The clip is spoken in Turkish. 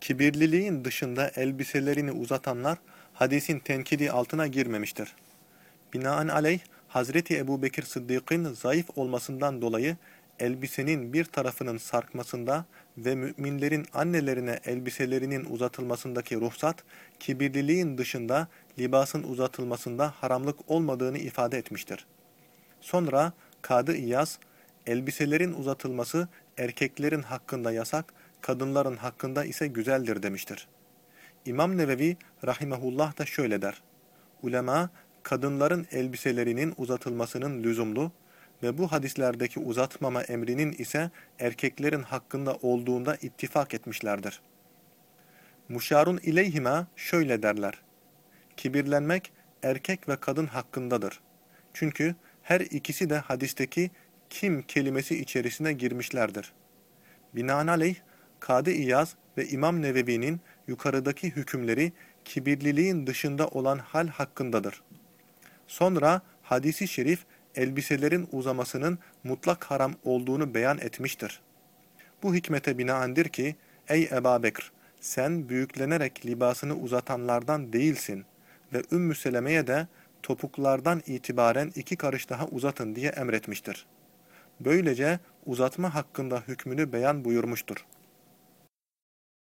Kibirliliğin dışında elbiselerini uzatanlar hadisin tenkidi altına girmemiştir. Binaenaleyh Hazreti Ebu Bekir Sıddık'ın zayıf olmasından dolayı elbisenin bir tarafının sarkmasında ve müminlerin annelerine elbiselerinin uzatılmasındaki ruhsat, kibirliliğin dışında libasın uzatılmasında haramlık olmadığını ifade etmiştir. Sonra Kadı İyaz, elbiselerin uzatılması erkeklerin hakkında yasak, kadınların hakkında ise güzeldir demiştir. İmam Nevevi rahimehullah da şöyle der. Ulema, kadınların elbiselerinin uzatılmasının lüzumlu ve bu hadislerdeki uzatmama emrinin ise erkeklerin hakkında olduğunda ittifak etmişlerdir. Muşarun ileyhima şöyle derler. Kibirlenmek erkek ve kadın hakkındadır. Çünkü her ikisi de hadisteki kim kelimesi içerisine girmişlerdir. Binaenaleyh, Kadı İyaz ve İmam Nevevi'nin yukarıdaki hükümleri kibirliliğin dışında olan hal hakkındadır. Sonra hadisi şerif elbiselerin uzamasının mutlak haram olduğunu beyan etmiştir. Bu hikmete binaendir ki, ey Eba Bekr, sen büyüklenerek libasını uzatanlardan değilsin ve Ümmü Seleme'ye de topuklardan itibaren iki karış daha uzatın diye emretmiştir. Böylece uzatma hakkında hükmünü beyan buyurmuştur.